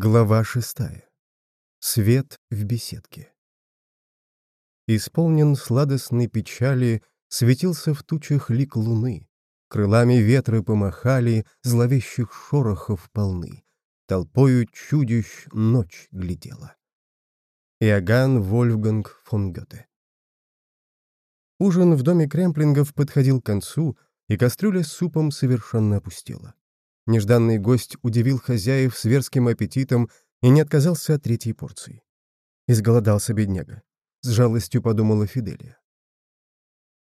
Глава шестая. Свет в беседке. Исполнен сладостной печали, Светился в тучах лик луны. Крылами ветры помахали, Зловещих шорохов полны. Толпою чудищ ночь глядела. Иоганн Вольфганг фон Гёте. Ужин в доме Кремплингов подходил к концу, и кастрюля с супом совершенно опустела. Нежданный гость удивил хозяев сверским аппетитом и не отказался от третьей порции. Изголодался бедняга. С жалостью подумала Фиделия.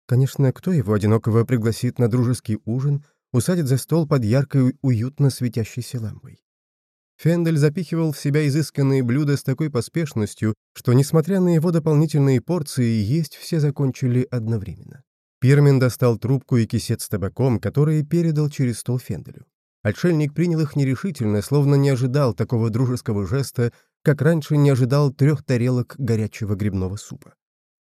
Конечно, кто его одинокого пригласит на дружеский ужин, усадит за стол под яркой, уютно светящейся лампой? Фендель запихивал в себя изысканные блюда с такой поспешностью, что, несмотря на его дополнительные порции, есть все закончили одновременно. Пирмен достал трубку и кисет с табаком, которые передал через стол Фенделю. Отшельник принял их нерешительно, словно не ожидал такого дружеского жеста, как раньше не ожидал трех тарелок горячего грибного супа.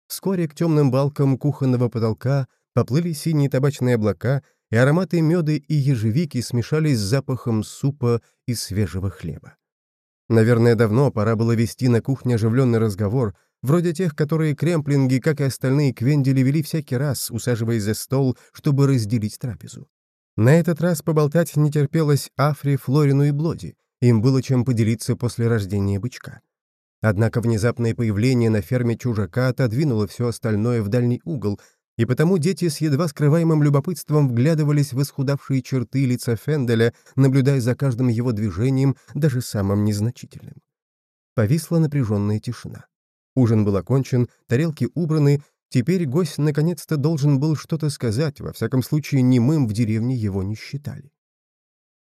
Вскоре к темным балкам кухонного потолка поплыли синие табачные облака, и ароматы меда и ежевики смешались с запахом супа и свежего хлеба. Наверное, давно пора было вести на кухне оживленный разговор, вроде тех, которые кремплинги, как и остальные квендели, вели всякий раз, усаживаясь за стол, чтобы разделить трапезу. На этот раз поболтать не терпелось Афри, Флорину и Блоди. Им было чем поделиться после рождения бычка. Однако внезапное появление на ферме чужака отодвинуло все остальное в дальний угол, и потому дети с едва скрываемым любопытством вглядывались в исхудавшие черты лица Фенделя, наблюдая за каждым его движением, даже самым незначительным. Повисла напряженная тишина. Ужин был окончен, тарелки убраны, Теперь гость наконец-то должен был что-то сказать, во всяком случае немым в деревне его не считали.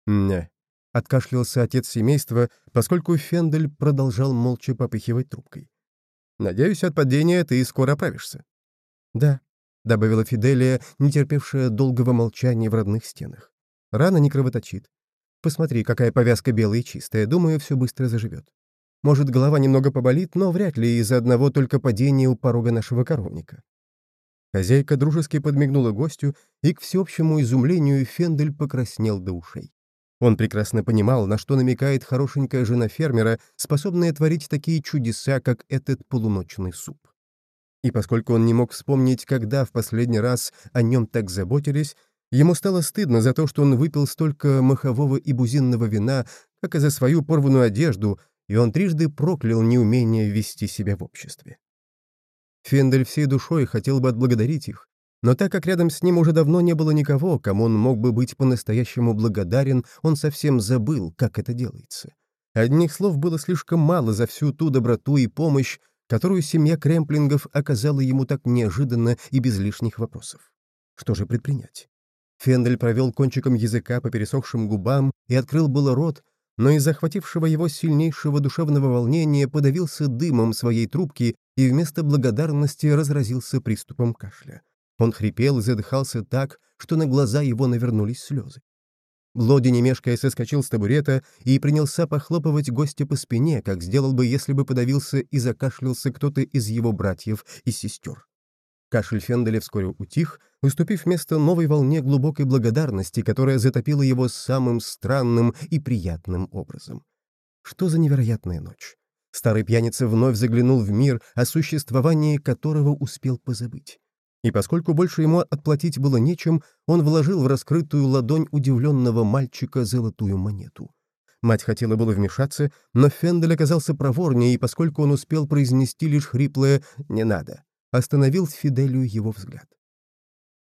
«Не», — откашлялся отец семейства, поскольку Фендель продолжал молча попыхивать трубкой. «Надеюсь, от падения ты скоро оправишься». «Да», — добавила Фиделия, не терпевшая долгого молчания в родных стенах. «Рана не кровоточит. Посмотри, какая повязка белая и чистая. Думаю, все быстро заживет. Может, голова немного поболит, но вряд ли из-за одного только падения у порога нашего коровника. Хозяйка дружески подмигнула гостю, и, к всеобщему изумлению, Фендель покраснел до ушей. Он прекрасно понимал, на что намекает хорошенькая жена фермера, способная творить такие чудеса, как этот полуночный суп. И поскольку он не мог вспомнить, когда в последний раз о нем так заботились, ему стало стыдно за то, что он выпил столько махового и бузинного вина, как и за свою порванную одежду, и он трижды проклял неумение вести себя в обществе. Фендель всей душой хотел бы отблагодарить их, но так как рядом с ним уже давно не было никого, кому он мог бы быть по-настоящему благодарен, он совсем забыл, как это делается. Одних слов было слишком мало за всю ту доброту и помощь, которую семья Кремплингов оказала ему так неожиданно и без лишних вопросов. Что же предпринять? Фендель провел кончиком языка по пересохшим губам и открыл было рот, но из захватившего его сильнейшего душевного волнения подавился дымом своей трубки и вместо благодарности разразился приступом кашля. Он хрипел и задыхался так, что на глаза его навернулись слезы. Блоди, не мешкая, соскочил с табурета и принялся похлопывать гостя по спине, как сделал бы, если бы подавился и закашлялся кто-то из его братьев и сестер. Кашель Фенделя вскоре утих, уступив место новой волне глубокой благодарности, которая затопила его самым странным и приятным образом. Что за невероятная ночь! Старый пьяница вновь заглянул в мир, о существовании которого успел позабыть. И поскольку больше ему отплатить было нечем, он вложил в раскрытую ладонь удивленного мальчика золотую монету. Мать хотела было вмешаться, но Фендель оказался проворнее, и поскольку он успел произнести лишь хриплое «не надо», остановил Фиделию его взгляд.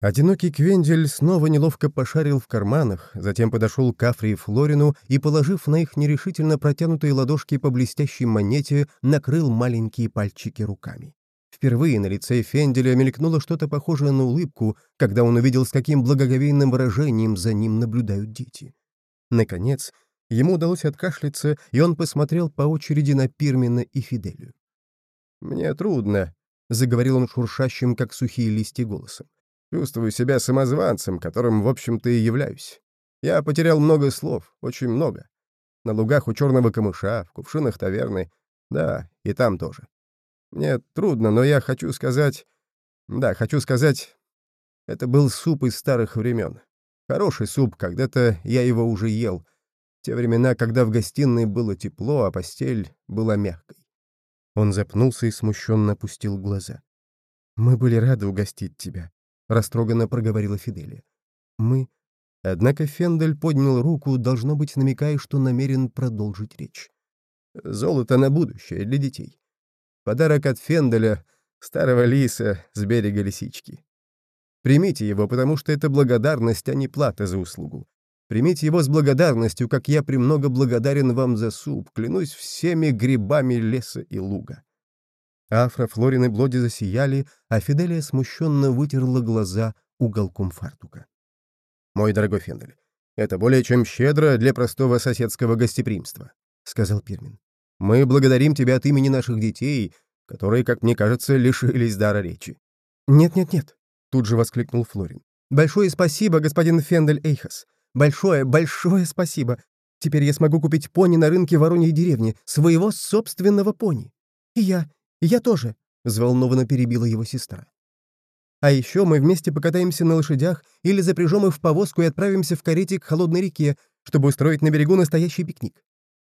Одинокий Квендель снова неловко пошарил в карманах, затем подошел к Афре и Флорину и, положив на их нерешительно протянутые ладошки по блестящей монете, накрыл маленькие пальчики руками. Впервые на лице Фенделя мелькнуло что-то похожее на улыбку, когда он увидел, с каким благоговейным выражением за ним наблюдают дети. Наконец, ему удалось откашляться, и он посмотрел по очереди на Пирмина и Фиделию. «Мне трудно», — заговорил он шуршащим, как сухие листья, голосом. «Чувствую себя самозванцем, которым, в общем-то, и являюсь. Я потерял много слов, очень много. На лугах у черного камыша, в кувшинах таверны. Да, и там тоже. Мне трудно, но я хочу сказать... Да, хочу сказать... Это был суп из старых времен. Хороший суп, когда-то я его уже ел. Те времена, когда в гостиной было тепло, а постель была мягкой. Он запнулся и смущенно опустил глаза. «Мы были рады угостить тебя», — растроганно проговорила Фиделия. «Мы...» Однако Фендель поднял руку, должно быть, намекая, что намерен продолжить речь. «Золото на будущее для детей. Подарок от Фенделя, старого лиса с берега лисички. Примите его, потому что это благодарность, а не плата за услугу. Примите его с благодарностью, как я премного благодарен вам за суп, клянусь всеми грибами леса и луга». Афра, Флорин и Блоди засияли, а Фиделия смущенно вытерла глаза уголком фартука. «Мой дорогой Фендель, это более чем щедро для простого соседского гостеприимства», — сказал Пирмин. «Мы благодарим тебя от имени наших детей, которые, как мне кажется, лишились дара речи». «Нет-нет-нет», — тут же воскликнул Флорин. «Большое спасибо, господин Фендель Эйхас. Большое, большое спасибо. Теперь я смогу купить пони на рынке Вороньей деревни, своего собственного пони. И я, и я тоже, — взволнованно перебила его сестра. А еще мы вместе покатаемся на лошадях или запряжем их в повозку и отправимся в карете к холодной реке, чтобы устроить на берегу настоящий пикник.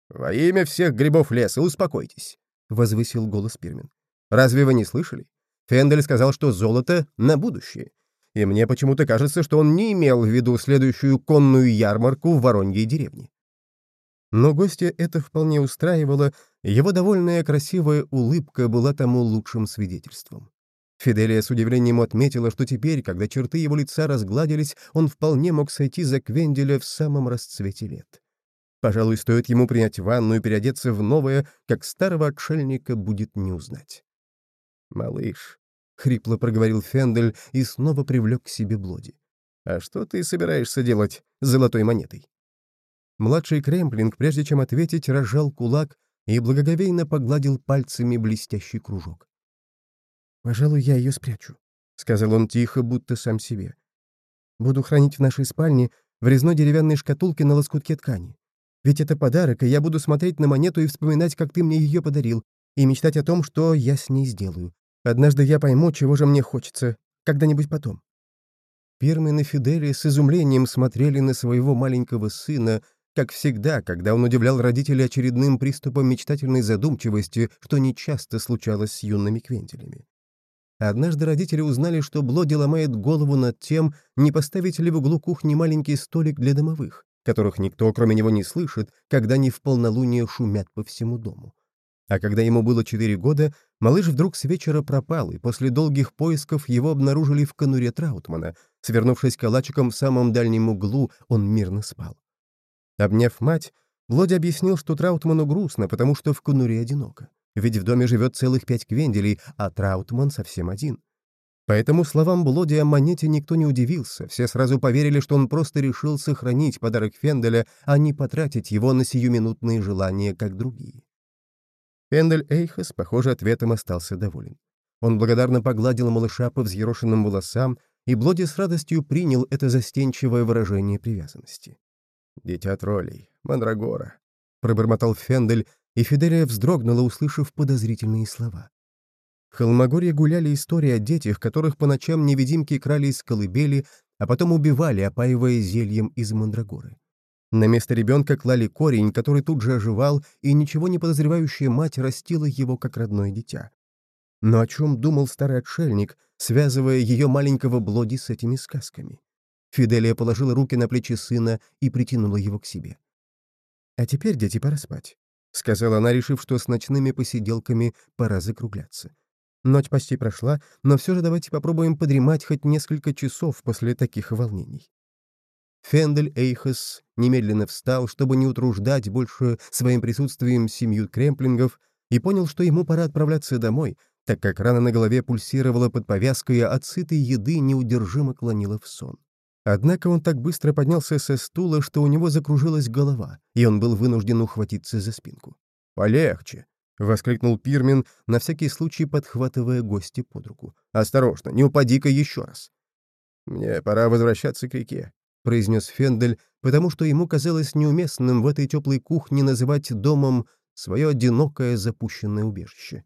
«Во имя всех грибов леса, успокойтесь», — возвысил голос Пирмен. «Разве вы не слышали? Фендель сказал, что золото — на будущее и мне почему-то кажется, что он не имел в виду следующую конную ярмарку в Вороньей деревне. Но гостя это вполне устраивало, его довольная красивая улыбка была тому лучшим свидетельством. Фиделия с удивлением отметила, что теперь, когда черты его лица разгладились, он вполне мог сойти за Квенделя в самом расцвете лет. Пожалуй, стоит ему принять ванну и переодеться в новое, как старого отшельника будет не узнать. «Малыш, — хрипло проговорил Фендель и снова привлек к себе Блоди. «А что ты собираешься делать с золотой монетой?» Младший Кремплинг, прежде чем ответить, разжал кулак и благоговейно погладил пальцами блестящий кружок. «Пожалуй, я ее спрячу», — сказал он тихо, будто сам себе. «Буду хранить в нашей спальне в резной деревянной шкатулке на лоскутке ткани. Ведь это подарок, и я буду смотреть на монету и вспоминать, как ты мне ее подарил, и мечтать о том, что я с ней сделаю. Однажды я пойму, чего же мне хочется, когда-нибудь потом». Пирмен и Фидели с изумлением смотрели на своего маленького сына, как всегда, когда он удивлял родителей очередным приступом мечтательной задумчивости, что нечасто случалось с юными квентелями. Однажды родители узнали, что Блоди ломает голову над тем, не поставить ли в углу кухни маленький столик для домовых, которых никто, кроме него, не слышит, когда они в полнолуние шумят по всему дому. А когда ему было четыре года, малыш вдруг с вечера пропал, и после долгих поисков его обнаружили в конуре Траутмана. Свернувшись калачиком в самом дальнем углу, он мирно спал. Обняв мать, Блоди объяснил, что Траутману грустно, потому что в конуре одиноко. Ведь в доме живет целых пять квенделей, а Траутман совсем один. Поэтому словам Блоди о монете никто не удивился, все сразу поверили, что он просто решил сохранить подарок Фенделя, а не потратить его на сиюминутные желания, как другие. Пендель Эйхас, похоже, ответом остался доволен. Он благодарно погладил малыша по взъерошенным волосам, и Блоди с радостью принял это застенчивое выражение привязанности. «Дитя троллей, Мандрагора», — пробормотал Фендель, и Фиделия вздрогнула, услышав подозрительные слова. В Холмогорье гуляли истории о детях, которых по ночам невидимки крали из колыбели, а потом убивали, опаивая зельем из мандрагоры. На место ребенка клали корень, который тут же оживал, и ничего не подозревающая мать растила его как родное дитя. Но о чем думал старый отшельник, связывая ее маленького Блоди с этими сказками? Фиделия положила руки на плечи сына и притянула его к себе. «А теперь, дети, пора спать», — сказала она, решив, что с ночными посиделками пора закругляться. Ночь почти прошла, но все же давайте попробуем подремать хоть несколько часов после таких волнений. Фендель Эйхес немедленно встал, чтобы не утруждать больше своим присутствием семью кремплингов, и понял, что ему пора отправляться домой, так как рана на голове пульсировала под повязкой, а от сытой еды неудержимо клонила в сон. Однако он так быстро поднялся со стула, что у него закружилась голова, и он был вынужден ухватиться за спинку. «Полегче!» — воскликнул Пирмин, на всякий случай подхватывая гостя под руку. «Осторожно, не упади-ка еще раз!» «Мне пора возвращаться к реке. — произнес Фендель, потому что ему казалось неуместным в этой теплой кухне называть домом свое одинокое запущенное убежище.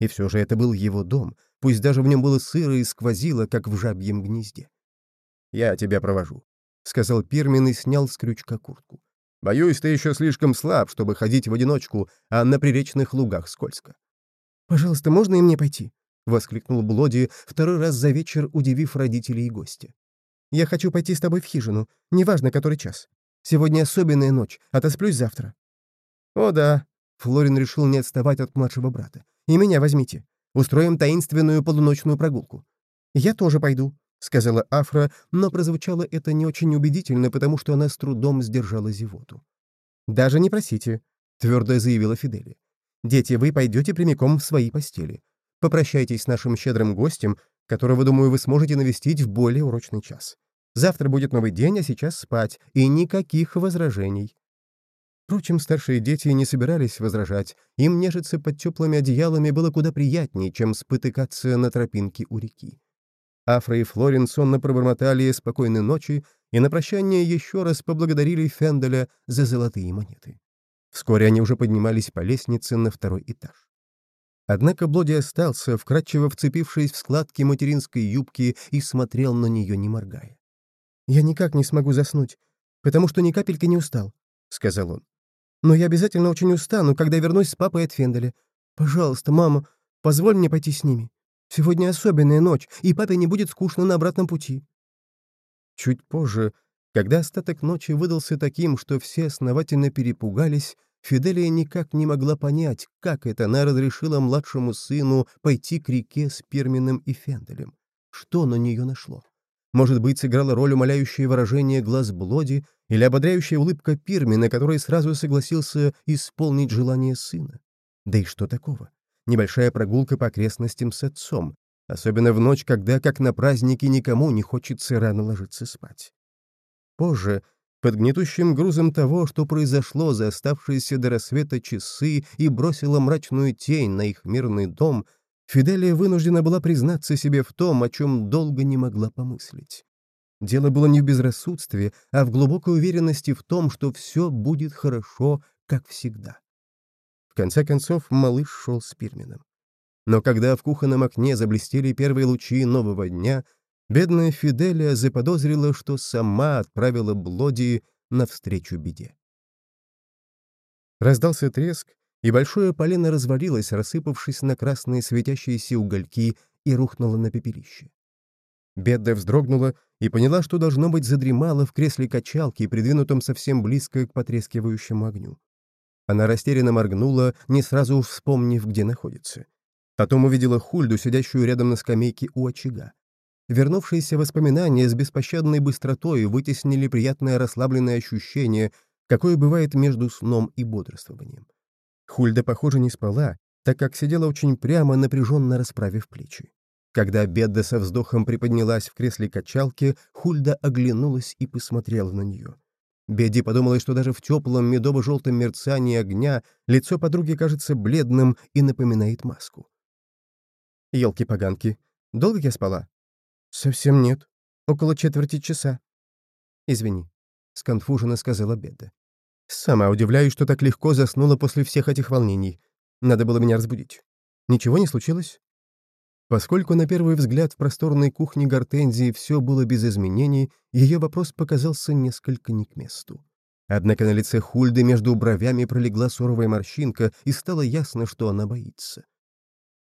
И все же это был его дом, пусть даже в нем было сыро и сквозило, как в жабьем гнезде. «Я тебя провожу», — сказал Пирмин и снял с крючка куртку. Боюсь, ты еще слишком слаб, чтобы ходить в одиночку, а на приречных лугах скользко». «Пожалуйста, можно и мне пойти?» — воскликнул Блоди, второй раз за вечер удивив родителей и гостя. «Я хочу пойти с тобой в хижину, неважно который час. Сегодня особенная ночь, отосплюсь завтра». «О да», — Флорин решил не отставать от младшего брата. «И меня возьмите. Устроим таинственную полуночную прогулку». «Я тоже пойду», — сказала Афра, но прозвучало это не очень убедительно, потому что она с трудом сдержала зевоту. «Даже не просите», — твердо заявила Фидели. «Дети, вы пойдете прямиком в свои постели. Попрощайтесь с нашим щедрым гостем, которого, думаю, вы сможете навестить в более урочный час. Завтра будет новый день, а сейчас спать, и никаких возражений». Впрочем, старшие дети не собирались возражать. Им нежиться под теплыми одеялами было куда приятнее, чем спотыкаться на тропинке у реки. Афра и Флорин сонно пробормотали спокойной ночи и на прощание еще раз поблагодарили Фенделя за золотые монеты. Вскоре они уже поднимались по лестнице на второй этаж. Однако Блоди остался, вкрадчиво вцепившись в складки материнской юбки, и смотрел на нее, не моргая. «Я никак не смогу заснуть, потому что ни капельки не устал», — сказал он. «Но я обязательно очень устану, когда вернусь с папой от Фенделя. Пожалуйста, мама, позволь мне пойти с ними. Сегодня особенная ночь, и папе не будет скучно на обратном пути». Чуть позже, когда остаток ночи выдался таким, что все основательно перепугались, Фиделия никак не могла понять, как это она разрешила младшему сыну пойти к реке с Перминым и Фенделем. Что на нее нашло? Может быть, сыграла роль умоляющее выражение глаз Блоди или ободряющая улыбка Пирмина, который сразу согласился исполнить желание сына? Да и что такого? Небольшая прогулка по окрестностям с отцом, особенно в ночь, когда, как на празднике, никому не хочется рано ложиться спать. Позже, под гнетущим грузом того, что произошло за оставшиеся до рассвета часы и бросило мрачную тень на их мирный дом, Фиделия вынуждена была признаться себе в том, о чем долго не могла помыслить. Дело было не в безрассудстве, а в глубокой уверенности в том, что все будет хорошо, как всегда. В конце концов, малыш шел с Пирменом. Но когда в кухонном окне заблестели первые лучи нового дня, Бедная Фиделия заподозрила, что сама отправила Блоди навстречу беде. Раздался треск, и большое полено развалилось, рассыпавшись на красные светящиеся угольки, и рухнуло на пепелище. Бедда вздрогнула и поняла, что, должно быть, задремала в кресле качалки, придвинутом совсем близко к потрескивающему огню. Она растерянно моргнула, не сразу вспомнив, где находится. Потом увидела Хульду, сидящую рядом на скамейке у очага. Вернувшиеся воспоминания с беспощадной быстротой вытеснили приятное расслабленное ощущение, какое бывает между сном и бодрствованием. Хульда, похоже, не спала, так как сидела очень прямо, напряженно расправив плечи. Когда Бедда со вздохом приподнялась в кресле качалки, Хульда оглянулась и посмотрела на нее. Бедди подумала, что даже в теплом медово-желтом мерцании огня лицо подруги кажется бледным и напоминает маску. «Елки-поганки, долго я спала?» «Совсем нет. Около четверти часа». «Извини», — сконфуженно сказала Беда. «Сама удивляюсь, что так легко заснула после всех этих волнений. Надо было меня разбудить. Ничего не случилось?» Поскольку на первый взгляд в просторной кухне Гортензии все было без изменений, ее вопрос показался несколько не к месту. Однако на лице Хульды между бровями пролегла суровая морщинка, и стало ясно, что она боится.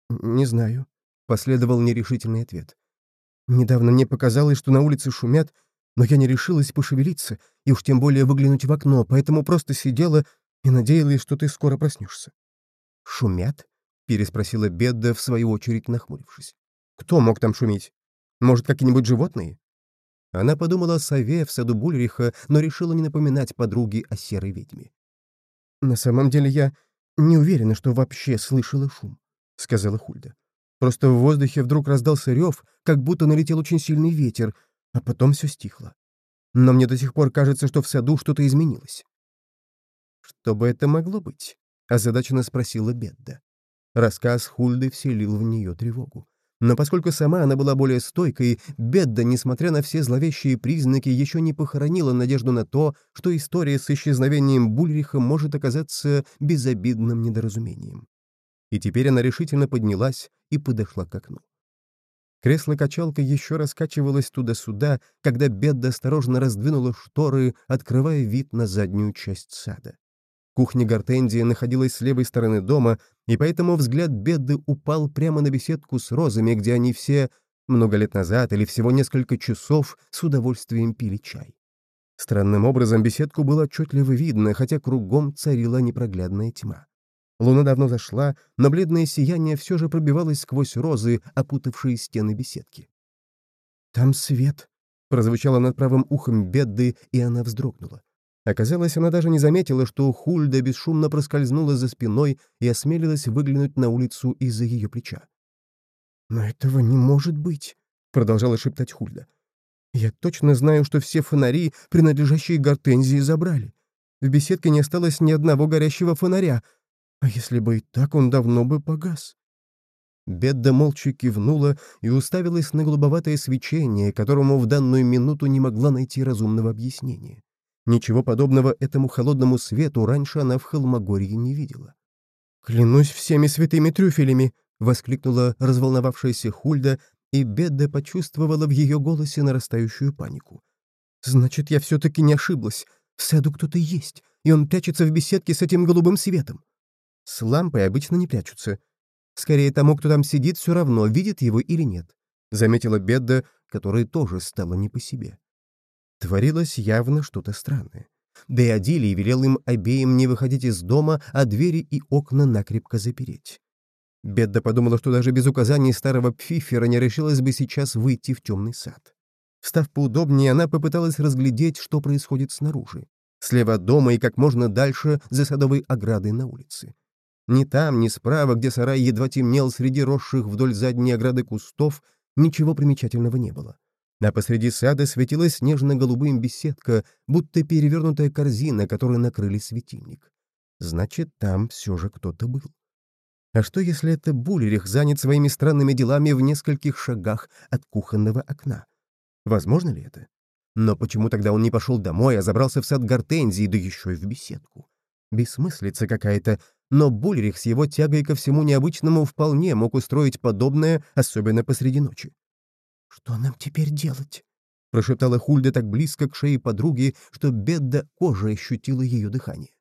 «Не знаю», — последовал нерешительный ответ. Недавно мне показалось, что на улице шумят, но я не решилась пошевелиться и уж тем более выглянуть в окно, поэтому просто сидела и надеялась, что ты скоро проснешься. «Шумят?» — переспросила Бедда, в свою очередь нахмурившись. «Кто мог там шуметь? Может, какие-нибудь животные?» Она подумала о сове в саду Бульриха, но решила не напоминать подруге о серой ведьме. «На самом деле я не уверена, что вообще слышала шум», — сказала Хульда. Просто в воздухе вдруг раздался рев, как будто налетел очень сильный ветер, а потом все стихло. Но мне до сих пор кажется, что в саду что-то изменилось. «Что бы это могло быть?» — озадаченно спросила Бедда. Рассказ Хульды вселил в нее тревогу. Но поскольку сама она была более стойкой, Бедда, несмотря на все зловещие признаки, еще не похоронила надежду на то, что история с исчезновением Бульриха может оказаться безобидным недоразумением и теперь она решительно поднялась и подошла к окну. Кресло-качалка еще раскачивалось туда-сюда, когда Бедда осторожно раздвинула шторы, открывая вид на заднюю часть сада. Кухня Гортензии находилась с левой стороны дома, и поэтому взгляд Бедды упал прямо на беседку с розами, где они все, много лет назад или всего несколько часов, с удовольствием пили чай. Странным образом беседку было отчетливо видно, хотя кругом царила непроглядная тьма. Луна давно зашла, но бледное сияние все же пробивалось сквозь розы, опутавшие стены беседки. «Там свет!» — прозвучало над правым ухом Бедды, и она вздрогнула. Оказалось, она даже не заметила, что Хульда бесшумно проскользнула за спиной и осмелилась выглянуть на улицу из-за ее плеча. «Но этого не может быть», — продолжала шептать Хульда. «Я точно знаю, что все фонари, принадлежащие Гортензии, забрали. В беседке не осталось ни одного горящего фонаря, а если бы и так, он давно бы погас». Бедда молча кивнула и уставилась на голубоватое свечение, которому в данную минуту не могла найти разумного объяснения. Ничего подобного этому холодному свету раньше она в Холмогорье не видела. «Клянусь всеми святыми трюфелями!» — воскликнула разволновавшаяся Хульда, и Бедда почувствовала в ее голосе нарастающую панику. «Значит, я все-таки не ошиблась. В саду кто-то есть, и он прячется в беседке с этим голубым светом. С лампой обычно не прячутся. Скорее, тому, кто там сидит, все равно, видит его или нет», — заметила Бедда, которая тоже стала не по себе. Творилось явно что-то странное. Да и Адилий велел им обеим не выходить из дома, а двери и окна накрепко запереть. Бедда подумала, что даже без указаний старого Пфифера не решилась бы сейчас выйти в темный сад. Встав поудобнее, она попыталась разглядеть, что происходит снаружи. Слева от дома и как можно дальше за садовой оградой на улице. Ни там, ни справа, где сарай едва темнел среди росших вдоль задней ограды кустов, ничего примечательного не было а посреди сада светилась нежно-голубым беседка, будто перевернутая корзина, которой накрыли светильник. Значит, там все же кто-то был. А что, если это Булерих занят своими странными делами в нескольких шагах от кухонного окна? Возможно ли это? Но почему тогда он не пошел домой, а забрался в сад гортензии, да еще и в беседку? Бессмыслица какая-то, но Булерих с его тягой ко всему необычному вполне мог устроить подобное, особенно посреди ночи. «Что нам теперь делать?» — прошептала Хульда так близко к шее подруги, что Бедда кожа ощутила ее дыхание.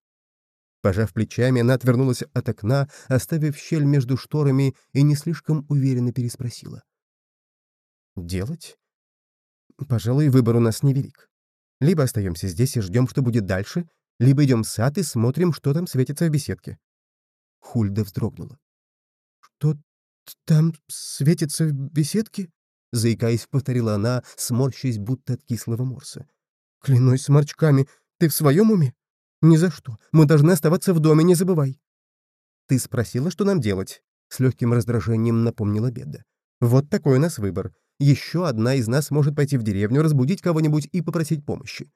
Пожав плечами, она отвернулась от окна, оставив щель между шторами, и не слишком уверенно переспросила. «Делать? Пожалуй, выбор у нас невелик. Либо остаемся здесь и ждем, что будет дальше, либо идем в сад и смотрим, что там светится в беседке». Хульда вздрогнула. «Что там светится в беседке?» заикаясь, повторила она, сморщаясь, будто от кислого морса. «Клянусь сморчками, ты в своем уме? Ни за что. Мы должны оставаться в доме, не забывай». «Ты спросила, что нам делать?» — с легким раздражением напомнила Беда. «Вот такой у нас выбор. Еще одна из нас может пойти в деревню, разбудить кого-нибудь и попросить помощи».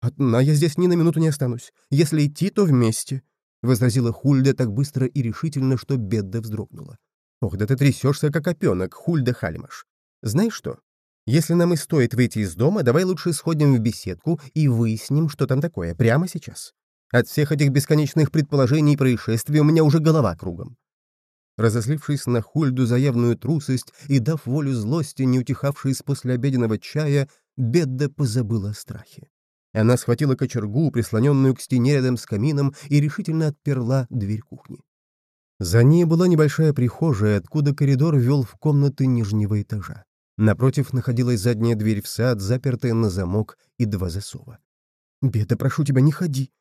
«Одна я здесь ни на минуту не останусь. Если идти, то вместе», — возразила Хульда так быстро и решительно, что Бедда вздрогнула. «Ох, да ты трясешься, как опенок, Хульда Хальмаш. Знаешь что? Если нам и стоит выйти из дома, давай лучше сходим в беседку и выясним, что там такое, прямо сейчас. От всех этих бесконечных предположений и происшествий у меня уже голова кругом». Разозлившись на Хульду за явную трусость и дав волю злости, не утихавшей с послеобеденного чая, Бедда позабыла о страхе. Она схватила кочергу, прислоненную к стене рядом с камином, и решительно отперла дверь кухни. За ней была небольшая прихожая, откуда коридор вел в комнаты нижнего этажа. Напротив находилась задняя дверь в сад, запертая на замок и два засова. «Беда, прошу тебя, не ходи!»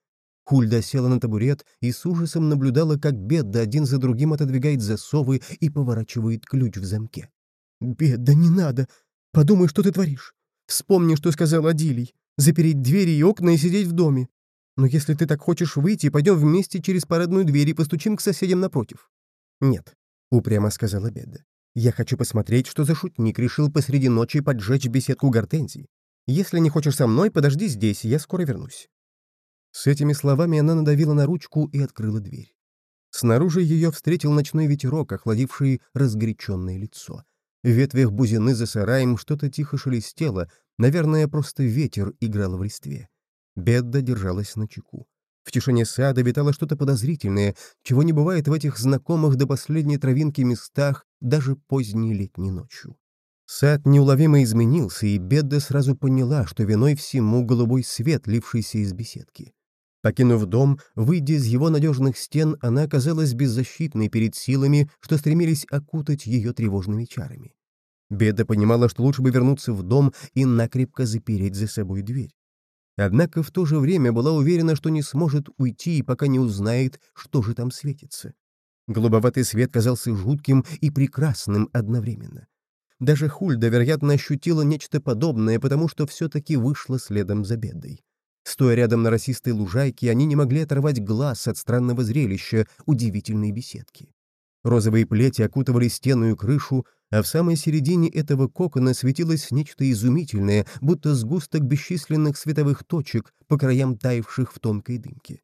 Хульда села на табурет и с ужасом наблюдала, как Беда один за другим отодвигает засовы и поворачивает ключ в замке. «Беда, не надо! Подумай, что ты творишь! Вспомни, что сказал Адилий! Запереть двери и окна и сидеть в доме! Но если ты так хочешь выйти, пойдем вместе через парадную дверь и постучим к соседям напротив». «Нет», — упрямо сказала Беда. «Я хочу посмотреть, что за шутник решил посреди ночи поджечь беседку гортензий. Если не хочешь со мной, подожди здесь, я скоро вернусь». С этими словами она надавила на ручку и открыла дверь. Снаружи ее встретил ночной ветерок, охладивший разгоряченное лицо. В ветвях бузины за сараем что-то тихо шелестело, наверное, просто ветер играл в листве. Бедда держалась на чеку. В тишине сада витало что-то подозрительное, чего не бывает в этих знакомых до последней травинки местах даже поздней летней ночью. Сад неуловимо изменился, и Бедда сразу поняла, что виной всему голубой свет, лившийся из беседки. Покинув дом, выйдя из его надежных стен, она оказалась беззащитной перед силами, что стремились окутать ее тревожными чарами. Беда понимала, что лучше бы вернуться в дом и накрепко запереть за собой дверь. Однако в то же время была уверена, что не сможет уйти, пока не узнает, что же там светится. Голубоватый свет казался жутким и прекрасным одновременно. Даже Хульда, вероятно, ощутила нечто подобное, потому что все-таки вышла следом за бедой. Стоя рядом на росистой лужайке, они не могли оторвать глаз от странного зрелища удивительной беседки. Розовые плети окутывали стену и крышу, а в самой середине этого кокона светилось нечто изумительное, будто сгусток бесчисленных световых точек, по краям таявших в тонкой дымке.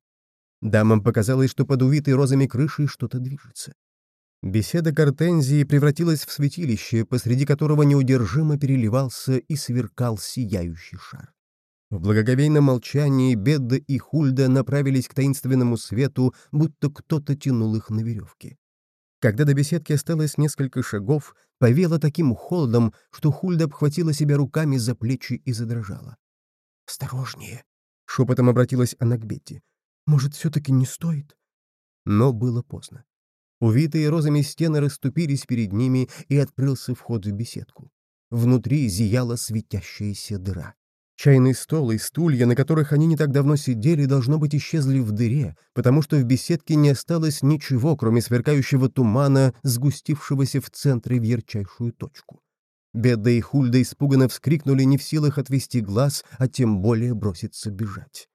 Дамам показалось, что под увитой розами крышей что-то движется. Беседа Гортензии превратилась в святилище, посреди которого неудержимо переливался и сверкал сияющий шар. В благоговейном молчании Бедда и Хульда направились к таинственному свету, будто кто-то тянул их на веревке. Когда до беседки осталось несколько шагов, повело таким холодом, что Хульда обхватила себя руками за плечи и задрожала. «Осторожнее!» — шепотом обратилась она к Бетти. «Может, все-таки не стоит?» Но было поздно. Увитые розами стены расступились перед ними, и открылся вход в беседку. Внутри зияла светящаяся дыра. Чайный стол и стулья, на которых они не так давно сидели, должно быть, исчезли в дыре, потому что в беседке не осталось ничего, кроме сверкающего тумана, сгустившегося в центре в ярчайшую точку. Беда и Хульда испуганно вскрикнули, не в силах отвести глаз, а тем более броситься бежать.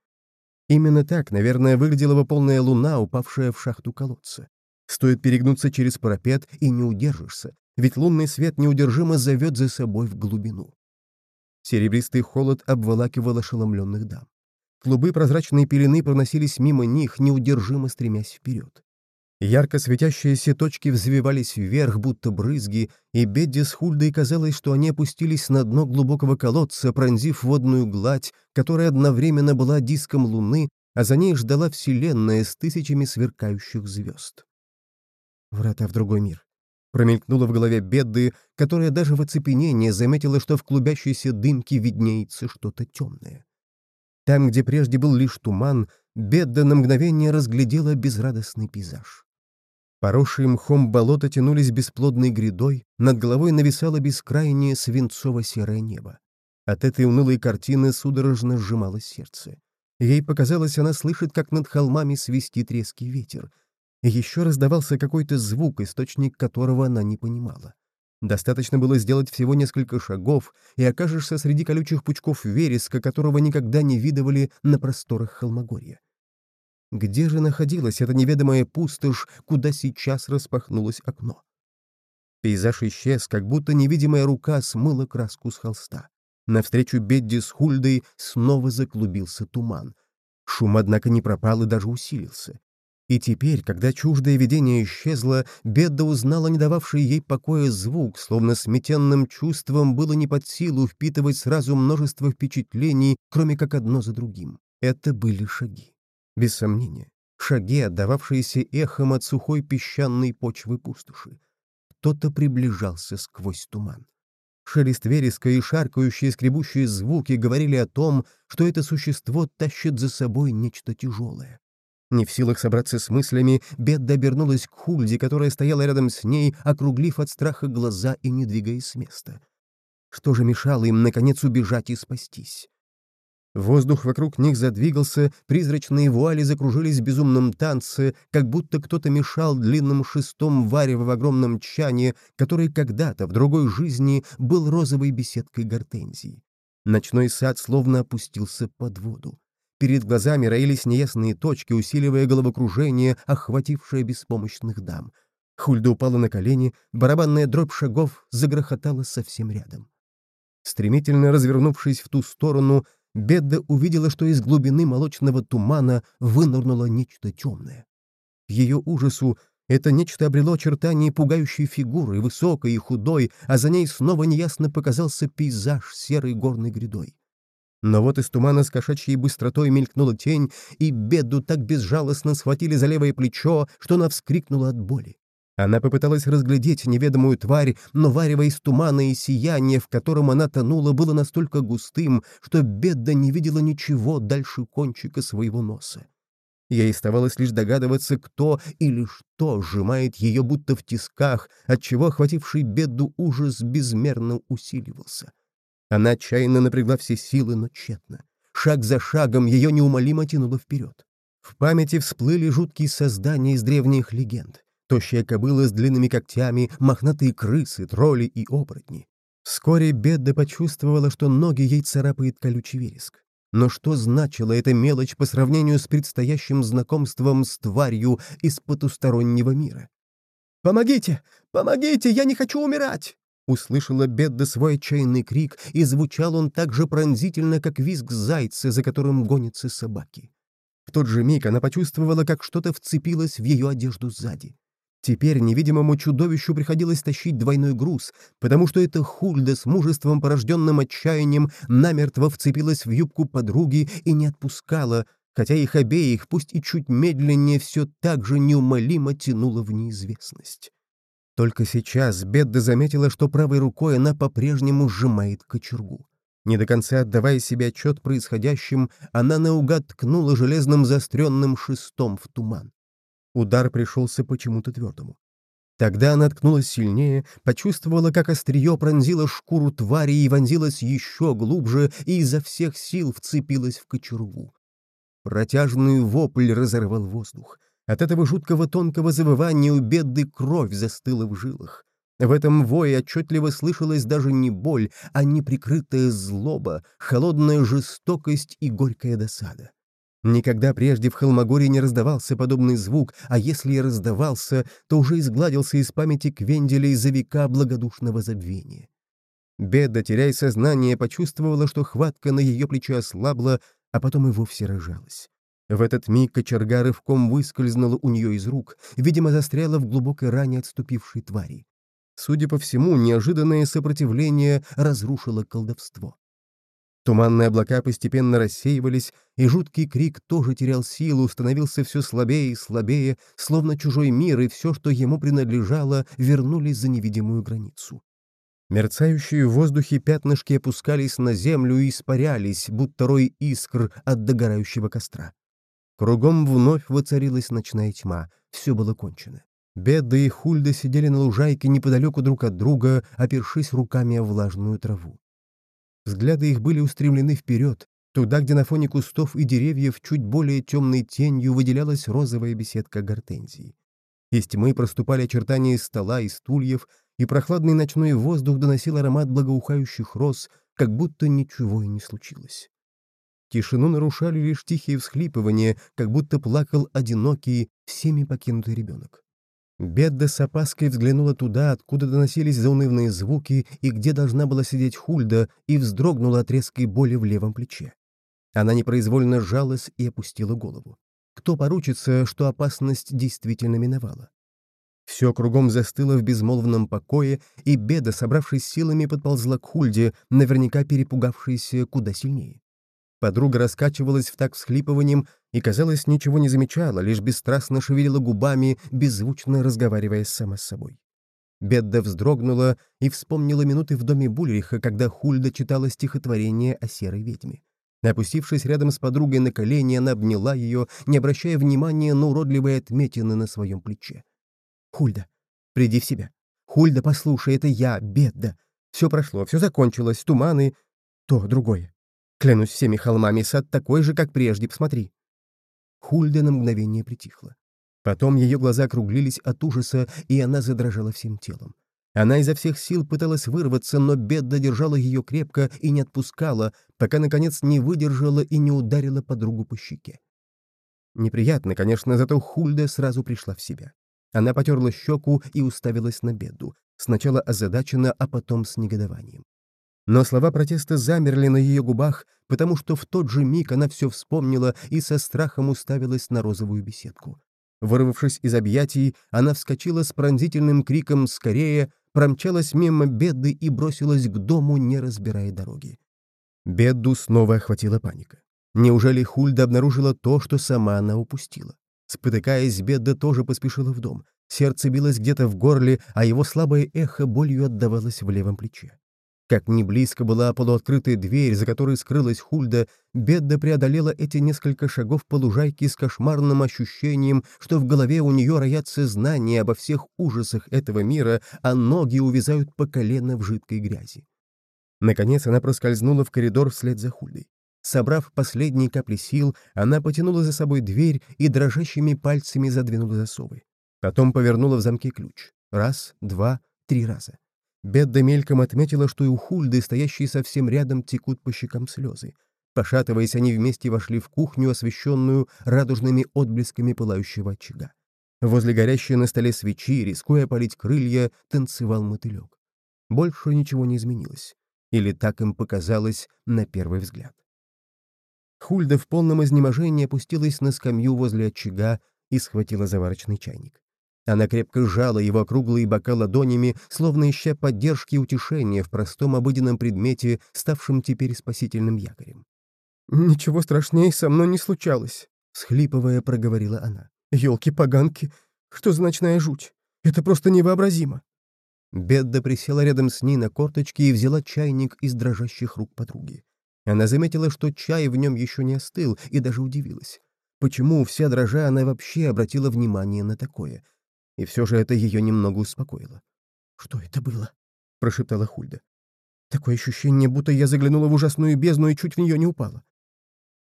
Именно так, наверное, выглядела бы полная луна, упавшая в шахту колодца. Стоит перегнуться через парапет, и не удержишься, ведь лунный свет неудержимо зовет за собой в глубину. Серебристый холод обволакивал ошеломленных дам. Клубы прозрачной пелены проносились мимо них, неудержимо стремясь вперед. Ярко светящиеся точки взвивались вверх, будто брызги, и Бедди с Хульдой казалось, что они опустились на дно глубокого колодца, пронзив водную гладь, которая одновременно была диском луны, а за ней ждала Вселенная с тысячами сверкающих звезд. Врата в другой мир промелькнуло в голове Бедды, которая даже в оцепенении заметила, что в клубящейся дымке виднеется что-то темное. Там, где прежде был лишь туман, Бедда на мгновение разглядела безрадостный пейзаж. Поросшие мхом болота тянулись бесплодной грядой, над головой нависало бескрайнее свинцово-серое небо. От этой унылой картины судорожно сжималось сердце. Ей показалось, она слышит, как над холмами свистит резкий ветер — еще раздавался какой-то звук, источник которого она не понимала. Достаточно было сделать всего несколько шагов, и окажешься среди колючих пучков вереска, которого никогда не видывали на просторах Холмогорья. Где же находилась эта неведомая пустошь, куда сейчас распахнулось окно? Пейзаж исчез, как будто невидимая рука смыла краску с холста. Навстречу Бедди с Хульдой снова заклубился туман. Шум, однако, не пропал и даже усилился. И теперь, когда чуждое видение исчезло, Бедда узнала не дававший ей покоя звук, словно сметенным чувством было не под силу впитывать сразу множество впечатлений, кроме как одно за другим. Это были шаги. Без сомнения. Шаги, отдававшиеся эхом от сухой песчаной почвы пустоши. Кто-то приближался сквозь туман. Шелест вереска и шаркающие скребущие звуки говорили о том, что это существо тащит за собой нечто тяжелое. Не в силах собраться с мыслями, Бедда обернулась к Хульде, которая стояла рядом с ней, округлив от страха глаза и не двигаясь с места. Что же мешало им, наконец, убежать и спастись? Воздух вокруг них задвигался, призрачные вуали закружились в безумном танце, как будто кто-то мешал длинным шестом варева в огромном чане, который когда-то в другой жизни был розовой беседкой гортензии. Ночной сад словно опустился под воду. Перед глазами роились неясные точки, усиливая головокружение, охватившее беспомощных дам. Хульда упала на колени, барабанная дробь шагов загрохотала совсем рядом. Стремительно развернувшись в ту сторону, Бедда увидела, что из глубины молочного тумана вынырнуло нечто темное. К ее ужасу это нечто обрело очертания пугающей фигуры, высокой и худой, а за ней снова неясно показался пейзаж серой горной грядой. Но вот из тумана с кошачьей быстротой мелькнула тень, и беду так безжалостно схватили за левое плечо, что она вскрикнула от боли. Она попыталась разглядеть неведомую тварь, но варево из тумана и сияния, в котором она тонула, было настолько густым, что Бедда не видела ничего дальше кончика своего носа. Ей оставалось лишь догадываться, кто или что сжимает ее будто в тисках, отчего охвативший Бедду ужас безмерно усиливался. Она отчаянно напрягла все силы, но тщетно. Шаг за шагом ее неумолимо тянуло вперед. В памяти всплыли жуткие создания из древних легенд. Тощая кобыла с длинными когтями, мохнатые крысы, тролли и оборотни. Вскоре Бедда почувствовала, что ноги ей царапает колючий вереск. Но что значила эта мелочь по сравнению с предстоящим знакомством с тварью из потустороннего мира? «Помогите! Помогите! Я не хочу умирать!» Услышала Бедда свой отчаянный крик, и звучал он так же пронзительно, как визг зайца, за которым гонятся собаки. В тот же миг она почувствовала, как что-то вцепилось в ее одежду сзади. Теперь невидимому чудовищу приходилось тащить двойной груз, потому что эта хульда с мужеством, порожденным отчаянием, намертво вцепилась в юбку подруги и не отпускала, хотя их обеих, пусть и чуть медленнее, все так же неумолимо тянуло в неизвестность. Только сейчас Бедда заметила, что правой рукой она по-прежнему сжимает кочергу. Не до конца отдавая себе отчет происходящем, она наугад ткнула железным заостренным шестом в туман. Удар пришелся почему-то твердому. Тогда она ткнулась сильнее, почувствовала, как острие пронзило шкуру твари и вонзилось еще глубже и изо всех сил вцепилась в кочергу. Протяжный вопль разорвал воздух. От этого жуткого тонкого завывания у беды кровь застыла в жилах. В этом вое отчетливо слышалась даже не боль, а неприкрытая злоба, холодная жестокость и горькая досада. Никогда прежде в Холмогории не раздавался подобный звук, а если и раздавался, то уже изгладился из памяти Квенделя из-за века благодушного забвения. Беда, теряя сознание, почувствовала, что хватка на ее плече ослабла, а потом и вовсе рожалась. В этот миг кочерга рывком выскользнула у нее из рук, видимо, застряла в глубокой ране отступившей твари. Судя по всему, неожиданное сопротивление разрушило колдовство. Туманные облака постепенно рассеивались, и жуткий крик тоже терял силу, становился все слабее и слабее, словно чужой мир и все, что ему принадлежало, вернулись за невидимую границу. Мерцающие в воздухе пятнышки опускались на землю и испарялись, будто рой искр от догорающего костра. Кругом вновь воцарилась ночная тьма, все было кончено. Беда и Хульда сидели на лужайке неподалеку друг от друга, опершись руками о влажную траву. Взгляды их были устремлены вперед, туда, где на фоне кустов и деревьев чуть более темной тенью выделялась розовая беседка гортензии. Из тьмы проступали очертания стола и стульев, и прохладный ночной воздух доносил аромат благоухающих роз, как будто ничего и не случилось. Тишину нарушали лишь тихие всхлипывания, как будто плакал одинокий, всеми покинутый ребенок. Бедда с опаской взглянула туда, откуда доносились заунывные звуки и где должна была сидеть Хульда, и вздрогнула от резкой боли в левом плече. Она непроизвольно сжалась и опустила голову. Кто поручится, что опасность действительно миновала? Все кругом застыло в безмолвном покое, и Беда, собравшись силами, подползла к Хульде, наверняка перепугавшейся куда сильнее. Подруга раскачивалась в так всхлипыванием и, казалось, ничего не замечала, лишь бесстрастно шевелила губами, беззвучно разговаривая сама с собой. Бедда вздрогнула и вспомнила минуты в доме Бульриха, когда Хульда читала стихотворение о серой ведьме. Опустившись рядом с подругой на колени, она обняла ее, не обращая внимания на уродливые отметины на своем плече. «Хульда, приди в себя. Хульда, послушай, это я, Бедда. Все прошло, все закончилось, туманы, то, другое. Клянусь всеми холмами, сад такой же, как прежде, посмотри». Хульда на мгновение притихла. Потом ее глаза округлились от ужаса, и она задрожала всем телом. Она изо всех сил пыталась вырваться, но Бедда держала ее крепко и не отпускала, пока, наконец, не выдержала и не ударила подругу по щеке. Неприятно, конечно, зато Хульда сразу пришла в себя. Она потерла щеку и уставилась на Бедду, сначала озадаченно, а потом с негодованием. Но слова протеста замерли на ее губах, потому что в тот же миг она все вспомнила и со страхом уставилась на розовую беседку. Вырвавшись из объятий, она вскочила с пронзительным криком «Скорее!», промчалась мимо Беды и бросилась к дому, не разбирая дороги. Бедду снова охватила паника. Неужели Хульда обнаружила то, что сама она упустила? Спотыкаясь, Бедда тоже поспешила в дом. Сердце билось где-то в горле, а его слабое эхо болью отдавалось в левом плече. Как не близко была полуоткрытая дверь, за которой скрылась Хульда, Бедда преодолела эти несколько шагов по лужайке с кошмарным ощущением, что в голове у нее роятся знания обо всех ужасах этого мира, а ноги увязают по колено в жидкой грязи. Наконец она проскользнула в коридор вслед за Хульдой. Собрав последние капли сил, она потянула за собой дверь и дрожащими пальцами задвинула засовы. Потом повернула в замке ключ. Раз, два, три раза. Бедда мельком отметила, что и у Хульды, стоящей совсем рядом, текут по щекам слезы. Пошатываясь, они вместе вошли в кухню, освещенную радужными отблесками пылающего очага. Возле горящей на столе свечи, рискуя полить крылья, танцевал мотылек. Больше ничего не изменилось. Или так им показалось на первый взгляд. Хульда в полном изнеможении опустилась на скамью возле очага и схватила заварочный чайник. Она крепко сжала его округлые бока ладонями, словно ища поддержки и утешения в простом обыденном предмете, ставшем теперь спасительным якорем. «Ничего страшнее со мной не случалось», — схлипывая, проговорила она. «Елки-поганки, что за ночная жуть? Это просто невообразимо». Бедда присела рядом с ней на корточки и взяла чайник из дрожащих рук подруги. Она заметила, что чай в нем еще не остыл, и даже удивилась. Почему, вся дрожа, она вообще обратила внимание на такое — и все же это ее немного успокоило. «Что это было?» — прошептала Хульда. «Такое ощущение, будто я заглянула в ужасную бездну и чуть в нее не упала».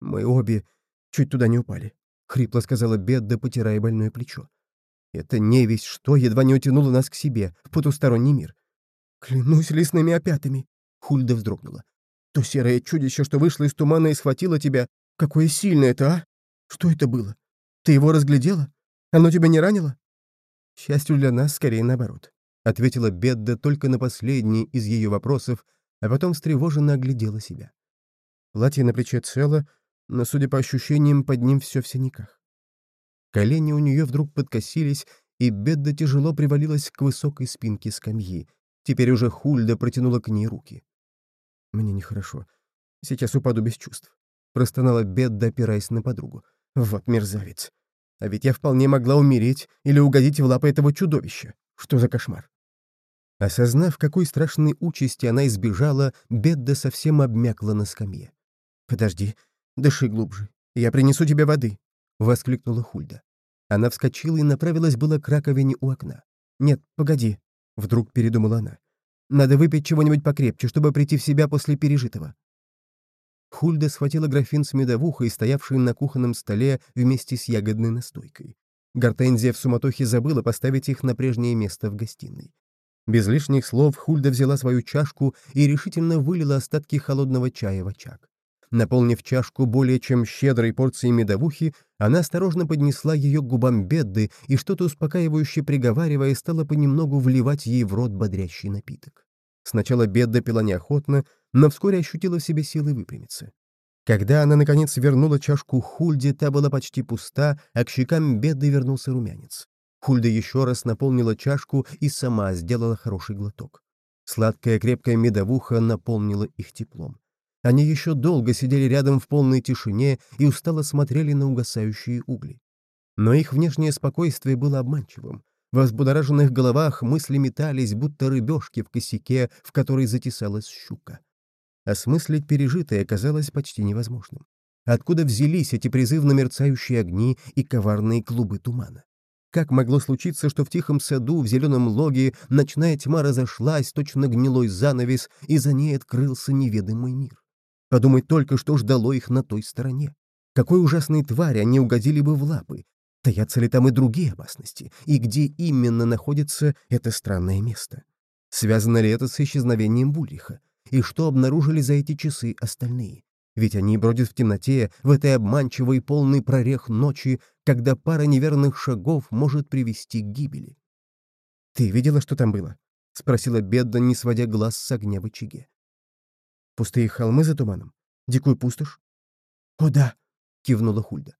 «Мы обе чуть туда не упали», — хрипло сказала Бедда, потирая больное плечо. «Это не весь что едва не утянуло нас к себе, в потусторонний мир». «Клянусь лесными опятами», — Хульда вздрогнула. «То серое чудище, что вышло из тумана и схватило тебя, какое сильное это, а? Что это было? Ты его разглядела? Оно тебя не ранило?» Счастью для нас, скорее наоборот», — ответила Бедда только на последний из ее вопросов, а потом встревоженно оглядела себя. Платье на плече цело, но, судя по ощущениям, под ним все в синяках. Колени у нее вдруг подкосились, и Бедда тяжело привалилась к высокой спинке скамьи. Теперь уже Хульда протянула к ней руки. «Мне нехорошо. Сейчас упаду без чувств», — простонала Бедда, опираясь на подругу. «Вот мерзавец. А ведь я вполне могла умереть или угодить в лапы этого чудовища. Что за кошмар? Осознав, какой страшной участи она избежала, Бедда совсем обмякла на скамье. «Подожди, дыши глубже. Я принесу тебе воды», — воскликнула Хульда. Она вскочила и направилась было к раковине у окна. «Нет, погоди», — вдруг передумала она. «Надо выпить чего-нибудь покрепче, чтобы прийти в себя после пережитого». Хульда схватила графин с медовухой, стоявший на кухонном столе вместе с ягодной настойкой. Гортензия в суматохе забыла поставить их на прежнее место в гостиной. Без лишних слов Хульда взяла свою чашку и решительно вылила остатки холодного чая в очаг. Наполнив чашку более чем щедрой порцией медовухи, она осторожно поднесла ее к губам Бедды и, что-то успокаивающе приговаривая, стала понемногу вливать ей в рот бодрящий напиток. Сначала Бедда пила неохотно, но вскоре ощутила в себе силы выпрямиться. Когда она, наконец, вернула чашку Хульде, та была почти пуста, а к щекам беды вернулся румянец. Хульда еще раз наполнила чашку и сама сделала хороший глоток. Сладкая крепкая медовуха наполнила их теплом. Они еще долго сидели рядом в полной тишине и устало смотрели на угасающие угли. Но их внешнее спокойствие было обманчивым. В взбудораженных головах мысли метались, будто рыбешки в косяке, в которой затесалась щука. Осмыслить пережитое оказалось почти невозможным. Откуда взялись эти призывно мерцающие огни и коварные клубы тумана? Как могло случиться, что в тихом саду, в зеленом логе, ночная тьма разошлась, точно гнилой занавес, и за ней открылся неведомый мир? Подумать только, что ждало их на той стороне. Какой ужасной твари они угодили бы в лапы? Таятся ли там и другие опасности? И где именно находится это странное место? Связано ли это с исчезновением Бульриха? И что обнаружили за эти часы остальные. Ведь они бродят в темноте, в этой обманчивой полной прорех ночи, когда пара неверных шагов может привести к гибели. «Ты видела, что там было?» — спросила Бедда, не сводя глаз с огня в очаге. «Пустые холмы за туманом? Дикую пустошь?» «О да!» — кивнула Хульда.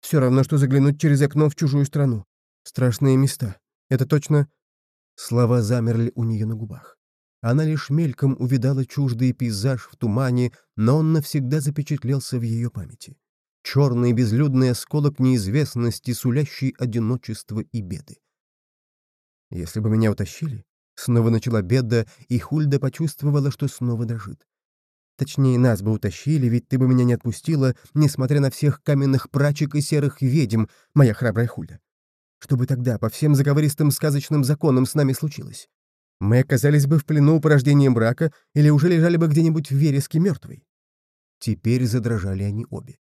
«Все равно, что заглянуть через окно в чужую страну. Страшные места. Это точно...» Слова замерли у нее на губах. Она лишь мельком увидала чуждый пейзаж в тумане, но он навсегда запечатлелся в ее памяти. Черный безлюдный осколок неизвестности, сулящий одиночество и беды. Если бы меня утащили, снова начала Бедда, и Хульда почувствовала, что снова дрожит. Точнее, нас бы утащили, ведь ты бы меня не отпустила, несмотря на всех каменных прачек и серых ведьм, моя храбрая Хульда. Что бы тогда по всем заговористым сказочным законам с нами случилось? Мы оказались бы в плену порождением брака или уже лежали бы где-нибудь в вереске мертвой. Теперь задрожали они обе.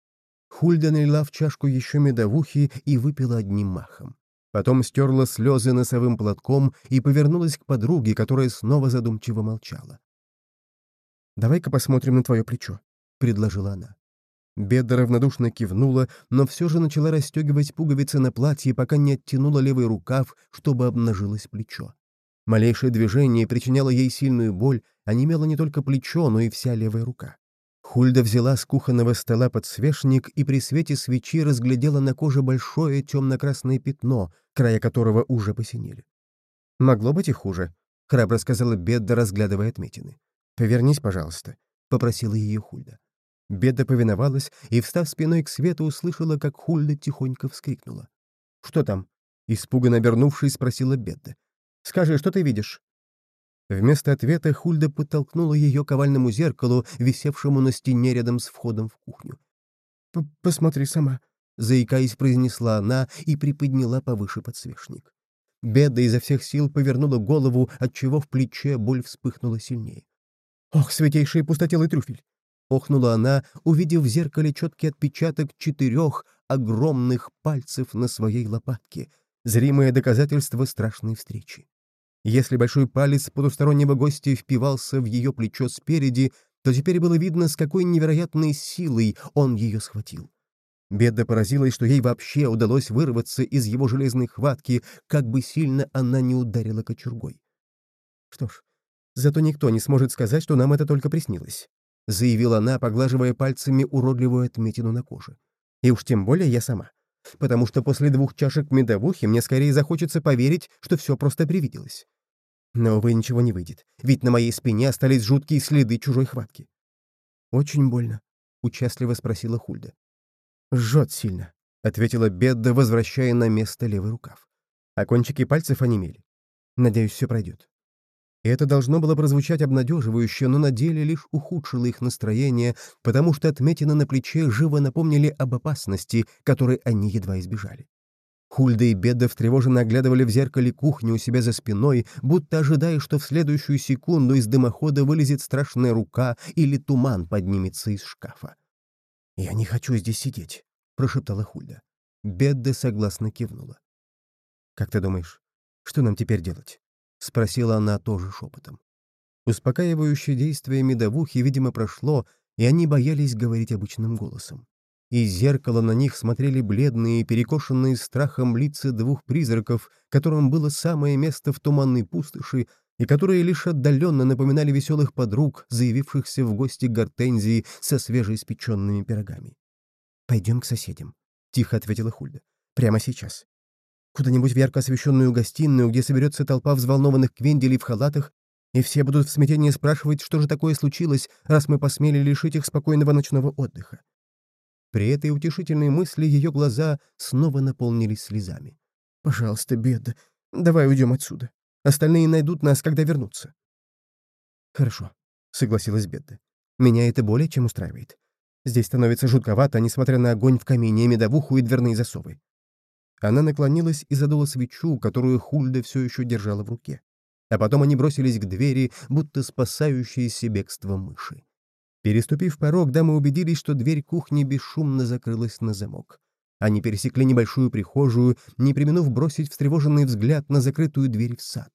Хульда налила в чашку еще медовухи и выпила одним махом. Потом стерла слезы носовым платком и повернулась к подруге, которая снова задумчиво молчала. «Давай-ка посмотрим на твое плечо», — предложила она. Беда равнодушно кивнула, но все же начала расстегивать пуговицы на платье, пока не оттянула левый рукав, чтобы обнажилось плечо. Малейшее движение причиняло ей сильную боль, а немело не только плечо, но и вся левая рука. Хульда взяла с кухонного стола подсвечник и при свете свечи разглядела на коже большое темно-красное пятно, края которого уже посинели. «Могло быть и хуже», — храбро сказала Бедда, разглядывая отметины. «Повернись, пожалуйста», — попросила ее Хульда. Беда повиновалась и, встав спиной к свету, услышала, как Хульда тихонько вскрикнула. «Что там?» — испуганно обернувшись, спросила Бедда. «Скажи, что ты видишь?» Вместо ответа Хульда подтолкнула ее к овальному зеркалу, висевшему на стене рядом с входом в кухню. «Посмотри сама», — заикаясь, произнесла она и приподняла повыше подсвечник. Беда изо всех сил повернула голову, отчего в плече боль вспыхнула сильнее. «Ох, святейший пустотелый трюфель!» — охнула она, увидев в зеркале четкий отпечаток четырех огромных пальцев на своей лопатке, зримое доказательство страшной встречи. Если большой палец потустороннего гостя впивался в ее плечо спереди, то теперь было видно, с какой невероятной силой он ее схватил. Беда поразилась, что ей вообще удалось вырваться из его железной хватки, как бы сильно она не ударила кочергой. Что ж, Зато никто не сможет сказать, что нам это только приснилось», — заявила она, поглаживая пальцами уродливую отметину на коже. «И уж тем более я сама. Потому что после двух чашек медовухи мне скорее захочется поверить, что все просто привиделось. Но, увы, ничего не выйдет, ведь на моей спине остались жуткие следы чужой хватки». «Очень больно», — участливо спросила Хульда. «Жжет сильно», — ответила Бедда, возвращая на место левый рукав. А кончики пальцев онемели. «Надеюсь, все пройдет». Это должно было прозвучать обнадеживающе, но на деле лишь ухудшило их настроение, потому что отметины на плече живо напомнили об опасности, которой они едва избежали. Хульда и Беда встревоженно оглядывали в зеркале кухню у себя за спиной, будто ожидая, что в следующую секунду из дымохода вылезет страшная рука или туман поднимется из шкафа. «Я не хочу здесь сидеть», — прошептала Хульда. Бедда согласно кивнула. «Как ты думаешь, что нам теперь делать?» — спросила она тоже шепотом. Успокаивающее действие медовухи, видимо, прошло, и они боялись говорить обычным голосом. Из зеркала на них смотрели бледные, перекошенные страхом лица двух призраков, которым было самое место в туманной пустоши, и которые лишь отдаленно напоминали веселых подруг, заявившихся в гости гортензии со свежеиспеченными пирогами. «Пойдем к соседям», — тихо ответила Хульда. «Прямо сейчас. Куда-нибудь в ярко освещенную гостиную, где соберется толпа взволнованных квенделей в халатах, и все будут в смятении спрашивать, что же такое случилось, раз мы посмели лишить их спокойного ночного отдыха. При этой утешительной мысли ее глаза снова наполнились слезами. «Пожалуйста, Беда, давай уйдем отсюда. Остальные найдут нас, когда вернутся». «Хорошо», — согласилась Бедда. «Меня это более чем устраивает. Здесь становится жутковато, несмотря на огонь в камине, медовуху и дверные засовы. Она наклонилась и задула свечу, которую Хульда все еще держала в руке. А потом они бросились к двери, будто спасающиеся бегством мыши. Переступив порог, дамы убедились, что дверь кухни бесшумно закрылась на замок. Они пересекли небольшую прихожую, не применув бросить встревоженный взгляд на закрытую дверь в сад.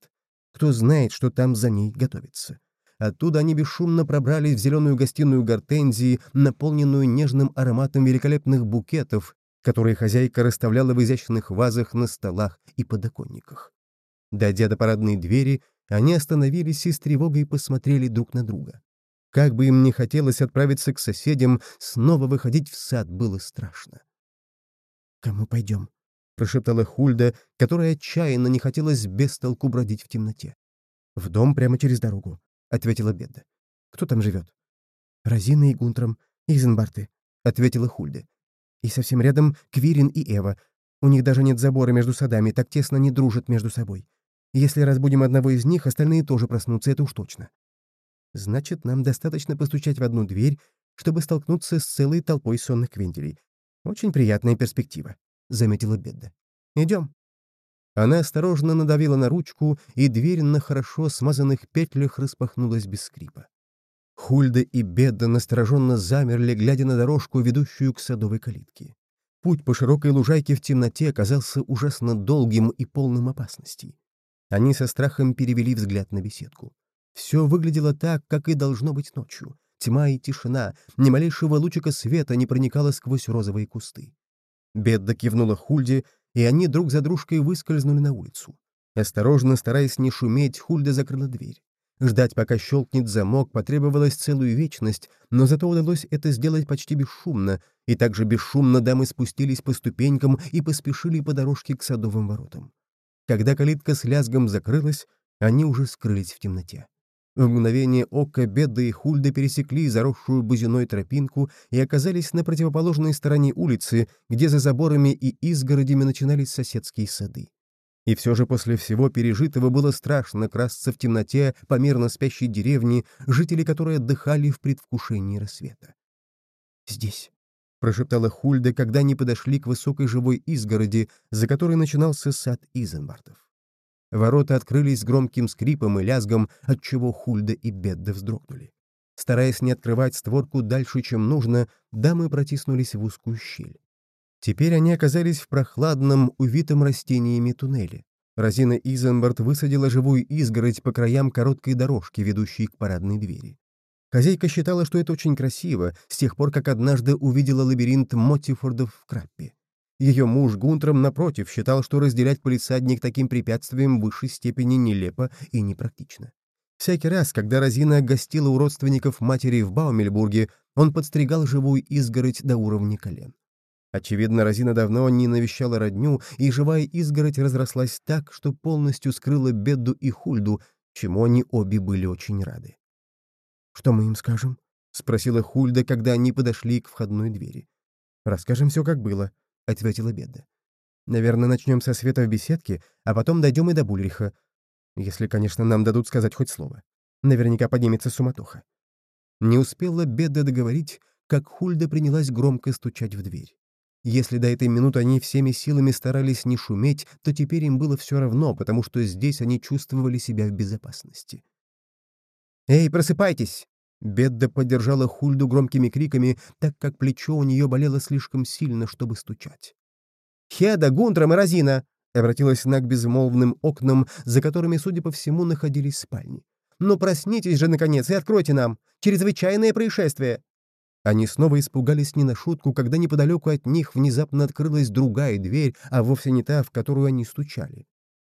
Кто знает, что там за ней готовится. Оттуда они бесшумно пробрались в зеленую гостиную гортензии, наполненную нежным ароматом великолепных букетов, которые хозяйка расставляла в изящных вазах на столах и подоконниках. Дойдя до парадной двери, они остановились и с тревогой посмотрели друг на друга. Как бы им ни хотелось отправиться к соседям, снова выходить в сад было страшно. «Кому пойдем?» — прошептала Хульда, которая отчаянно не хотелось без толку бродить в темноте. «В дом прямо через дорогу», — ответила Бедда. «Кто там живет?» «Розина и Гунтром, Изенбарты», — ответила Хульда. И совсем рядом Квирин и Эва. У них даже нет забора между садами, так тесно они дружат между собой. Если разбудим одного из них, остальные тоже проснутся, это уж точно. Значит, нам достаточно постучать в одну дверь, чтобы столкнуться с целой толпой сонных квинделей. Очень приятная перспектива, — заметила Бедда. Идем. Она осторожно надавила на ручку, и дверь на хорошо смазанных петлях распахнулась без скрипа. Хульда и Бедда настороженно замерли, глядя на дорожку, ведущую к садовой калитке. Путь по широкой лужайке в темноте оказался ужасно долгим и полным опасностей. Они со страхом перевели взгляд на беседку. Все выглядело так, как и должно быть ночью. Тьма и тишина, ни малейшего лучика света не проникало сквозь розовые кусты. Бедда кивнула Хульде, и они друг за дружкой выскользнули на улицу. Осторожно, стараясь не шуметь, Хульда закрыла дверь. Ждать, пока щелкнет замок, потребовалось целую вечность, но зато удалось это сделать почти бесшумно, и также бесшумно дамы спустились по ступенькам и поспешили по дорожке к садовым воротам. Когда калитка с лязгом закрылась, они уже скрылись в темноте. В мгновение ока Бедда и Хульда пересекли заросшую бузиной тропинку и оказались на противоположной стороне улицы, где за заборами и изгородями начинались соседские сады. И все же после всего пережитого было страшно красться в темноте по мирно спящей деревне, жители которой отдыхали в предвкушении рассвета. «Здесь», — прошептала Хульда, когда они подошли к высокой живой изгороди, за которой начинался сад Изенбартов. Ворота открылись с громким скрипом и лязгом, отчего Хульда и Бедда вздрогнули. Стараясь не открывать створку дальше, чем нужно, дамы протиснулись в узкую щель. Теперь они оказались в прохладном, увитом растениями туннеле. Розина Изенбард высадила живую изгородь по краям короткой дорожки, ведущей к парадной двери. Хозяйка считала, что это очень красиво, с тех пор, как однажды увидела лабиринт Мотифордов в Краппе. Ее муж Гунтром, напротив, считал, что разделять полисадник таким препятствием в высшей степени нелепо и непрактично. Всякий раз, когда Розина гостила у родственников матери в Баумельбурге, он подстригал живую изгородь до уровня колен. Очевидно, Розина давно не навещала родню, и живая изгородь разрослась так, что полностью скрыла Бедду и Хульду, чему они обе были очень рады. «Что мы им скажем?» — спросила Хульда, когда они подошли к входной двери. «Расскажем все, как было», — ответила Бедда. «Наверное, начнем со света в беседке, а потом дойдем и до Бульриха. Если, конечно, нам дадут сказать хоть слово. Наверняка поднимется суматоха». Не успела Бедда договорить, как Хульда принялась громко стучать в дверь. Если до этой минуты они всеми силами старались не шуметь, то теперь им было все равно, потому что здесь они чувствовали себя в безопасности. «Эй, просыпайтесь!» Бедда поддержала Хульду громкими криками, так как плечо у нее болело слишком сильно, чтобы стучать. «Хеда, Гунтрам и Розина!» — обратилась она к безмолвным окнам, за которыми, судя по всему, находились спальни. «Ну проснитесь же, наконец, и откройте нам! Чрезвычайное происшествие!» Они снова испугались не на шутку, когда неподалеку от них внезапно открылась другая дверь, а вовсе не та, в которую они стучали.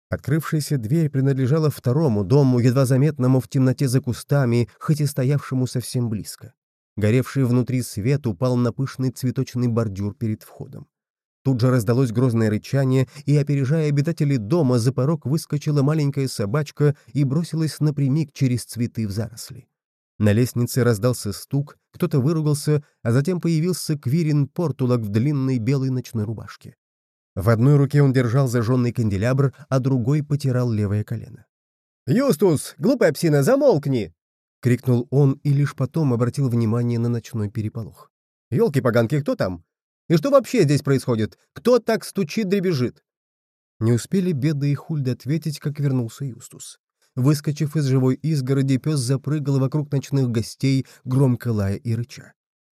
Открывшаяся дверь принадлежала второму дому, едва заметному в темноте за кустами, хоть и стоявшему совсем близко. Горевший внутри свет упал на пышный цветочный бордюр перед входом. Тут же раздалось грозное рычание, и, опережая обитателей дома, за порог выскочила маленькая собачка и бросилась напрямик через цветы в заросли. На лестнице раздался стук, кто-то выругался, а затем появился Квирин Портулак в длинной белой ночной рубашке. В одной руке он держал зажженный канделябр, а другой потирал левое колено. «Юстус, глупая псина, замолкни!» — крикнул он и лишь потом обратил внимание на ночной переполох. «Елки-поганки, кто там? И что вообще здесь происходит? Кто так стучит, дребезжит?» Не успели Беда и Хульда ответить, как вернулся Юстус. Выскочив из живой изгороди, пес запрыгал вокруг ночных гостей, громко лая и рыча.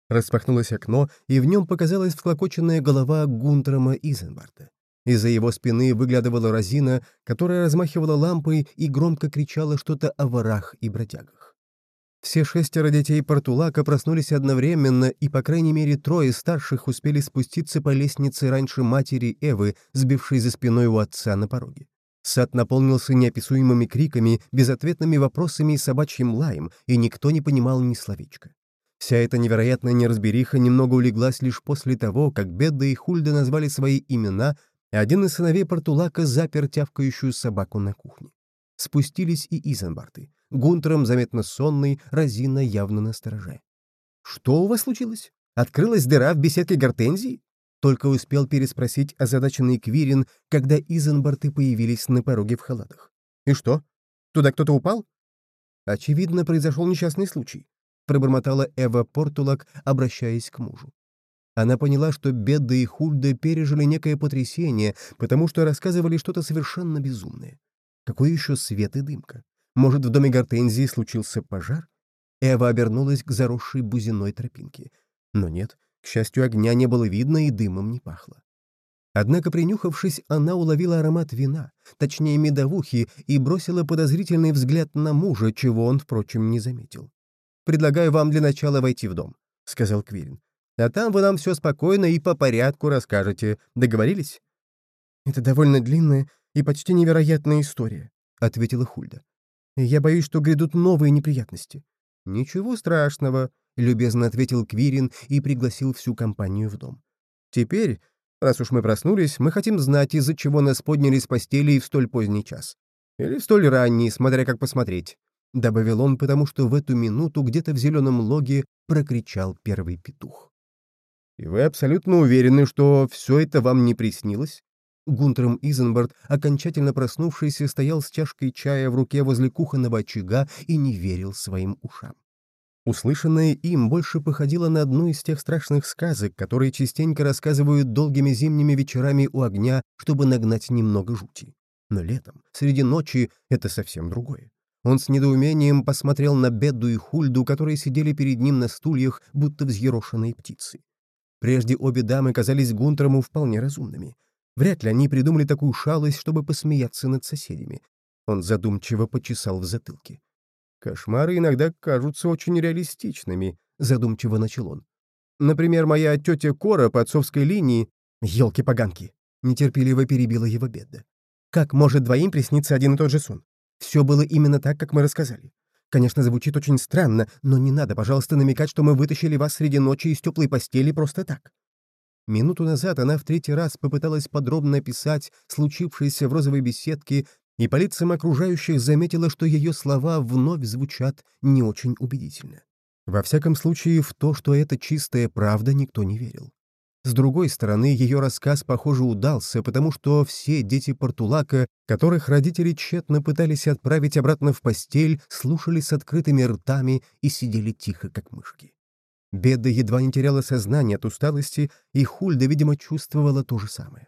Распахнулось окно, и в нем показалась всклокоченная голова Гунтрама Изенбарта. Из-за его спины выглядывала Розина, которая размахивала лампой и громко кричала что-то о ворах и бродягах. Все шестеро детей Портулака проснулись одновременно, и, по крайней мере, трое старших успели спуститься по лестнице раньше матери Эвы, сбившей за спиной у отца на пороге. Сад наполнился неописуемыми криками, безответными вопросами и собачьим лаем, и никто не понимал ни словечка. Вся эта невероятная неразбериха немного улеглась лишь после того, как Бедда и Хульда назвали свои имена, и один из сыновей Портулака запер тявкающую собаку на кухне. Спустились и Изенбарты. Гунтером заметно сонный, Розина явно настороже. «Что у вас случилось? Открылась дыра в беседке гортензии?» Только успел переспросить озадаченный Квирин, когда Изенбарты появились на пороге в халатах. И что? Туда кто-то упал? Очевидно, произошел несчастный случай, пробормотала Эва Портулак, обращаясь к мужу. Она поняла, что Бедда и Хульда пережили некое потрясение, потому что рассказывали что-то совершенно безумное. Какой еще свет и дымка? Может, в доме Гортензии случился пожар? Эва обернулась к заросшей бузиной тропинке. Но нет, к счастью, огня не было видно и дымом не пахло. Однако, принюхавшись, она уловила аромат вина, точнее медовухи, и бросила подозрительный взгляд на мужа, чего он, впрочем, не заметил. «Предлагаю вам для начала войти в дом», — сказал Квирин. «А там вы нам все спокойно и по порядку расскажете. Договорились?» «Это довольно длинная и почти невероятная история», — ответила Хульда. «Я боюсь, что грядут новые неприятности». «Ничего страшного», — любезно ответил Квирин и пригласил всю компанию в дом. «Теперь Раз уж мы проснулись, мы хотим знать, из-за чего нас подняли с постели в столь поздний час. Или в столь ранний, смотря как посмотреть», — добавил он, потому что в эту минуту где-то в зеленом логе прокричал первый петух. «И вы абсолютно уверены, что все это вам не приснилось?» Гунтером Изенбард, окончательно проснувшийся, стоял с чашкой чая в руке возле кухонного очага и не верил своим ушам. Услышанное им больше походило на одну из тех страшных сказок, которые частенько рассказывают долгими зимними вечерами у огня, чтобы нагнать немного жути. Но летом, среди ночи, это совсем другое. Он с недоумением посмотрел на Бедду и Хульду, которые сидели перед ним на стульях, будто взъерошенные птицы. Прежде обе дамы казались Гунтерому вполне разумными. Вряд ли они придумали такую шалость, чтобы посмеяться над соседями. Он задумчиво почесал в затылке. Кошмары иногда кажутся очень реалистичными, задумчиво начал он. Например, моя тетя Кора по отцовской линии... Ёлки-поганки! Нетерпеливо перебила его беда. Как может двоим присниться один и тот же сон? Все было именно так, как мы рассказали. Конечно, звучит очень странно, но не надо, пожалуйста, намекать, что мы вытащили вас среди ночи из теплой постели просто так. Минуту назад она в третий раз попыталась подробно описать случившееся в розовой беседке и по лицам окружающих заметила, что ее слова вновь звучат не очень убедительно. Во всяком случае, в то, что это чистая правда, никто не верил. С другой стороны, ее рассказ, похоже, удался, потому что все дети Портулака, которых родители тщетно пытались отправить обратно в постель, слушали с открытыми ртами и сидели тихо, как мышки. Беда едва не теряла сознание от усталости, и Хульда, видимо, чувствовала то же самое.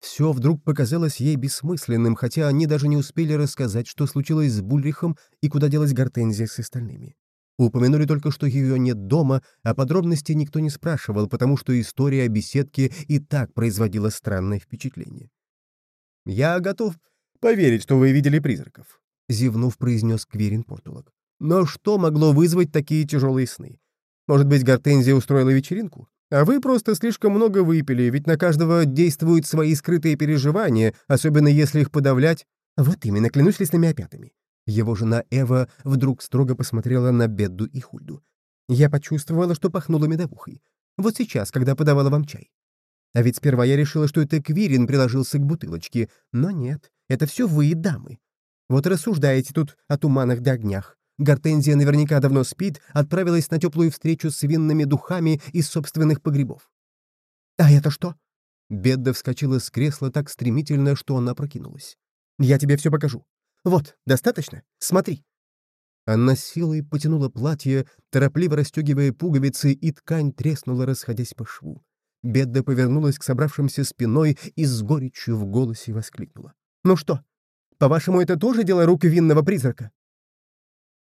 Все вдруг показалось ей бессмысленным, хотя они даже не успели рассказать, что случилось с Бульрихом и куда делась Гортензия с остальными. Упомянули только, что ее нет дома, а подробностей никто не спрашивал, потому что история о беседке и так производила странное впечатление. «Я готов поверить, что вы видели призраков», — зевнув, произнес Квирин Портулок. «Но что могло вызвать такие тяжелые сны? Может быть, Гортензия устроила вечеринку? А вы просто слишком много выпили, ведь на каждого действуют свои скрытые переживания, особенно если их подавлять. Вот именно, клянусь лесными опятами. Его жена Эва вдруг строго посмотрела на Бедду и Хульду. Я почувствовала, что пахнула медовухой. Вот сейчас, когда подавала вам чай. А ведь сперва я решила, что это Квирин приложился к бутылочке. Но нет, это все вы, дамы. Вот рассуждаете тут о туманах да огнях. Гортензия наверняка давно спит, отправилась на теплую встречу с винными духами из собственных погребов. «А это что?» Бедда вскочила с кресла так стремительно, что она прокинулась. «Я тебе все покажу. Вот, достаточно? Смотри». Она силой потянула платье, торопливо расстегивая пуговицы, и ткань треснула, расходясь по шву. Бедда повернулась к собравшимся спиной и с горечью в голосе воскликнула. «Ну что, по-вашему, это тоже дело рук винного призрака?»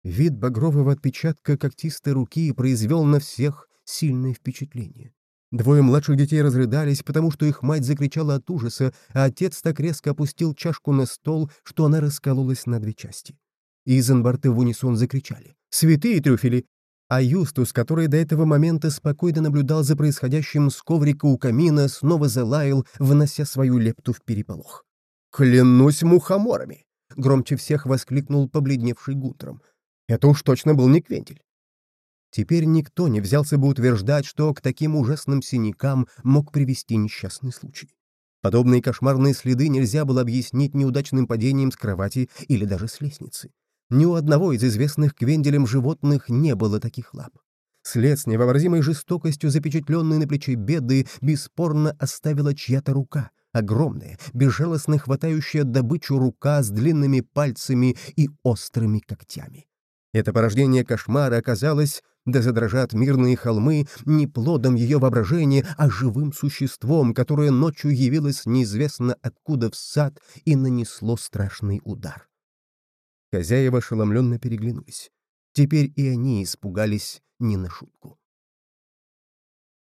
Вид багрового отпечатка когтистой руки произвел на всех сильное впечатление. Двое младших детей разрыдались, потому что их мать закричала от ужаса, а отец так резко опустил чашку на стол, что она раскололась на две части. Изенбарты в унисон закричали «Святые трюфели!» А Юстус, который до этого момента спокойно наблюдал за происходящим с коврика у камина, снова залаял, вынося свою лепту в переполох. «Клянусь мухоморами!» — громче всех воскликнул побледневший Гунтером. Это уж точно был не Квентель. Теперь никто не взялся бы утверждать, что к таким ужасным синякам мог привести несчастный случай. Подобные кошмарные следы нельзя было объяснить неудачным падением с кровати или даже с лестницы. Ни у одного из известных Квенделем животных не было таких лап. След с невообразимой жестокостью, запечатленный на плече беды, бесспорно оставила чья-то рука — огромная, безжалостно хватающая добычу рука с длинными пальцами и острыми когтями. Это порождение кошмара оказалось, да задрожат мирные холмы, не плодом ее воображения, а живым существом, которое ночью явилось неизвестно откуда в сад и нанесло страшный удар. Хозяева ошеломленно переглянулись. Теперь и они испугались не на шутку.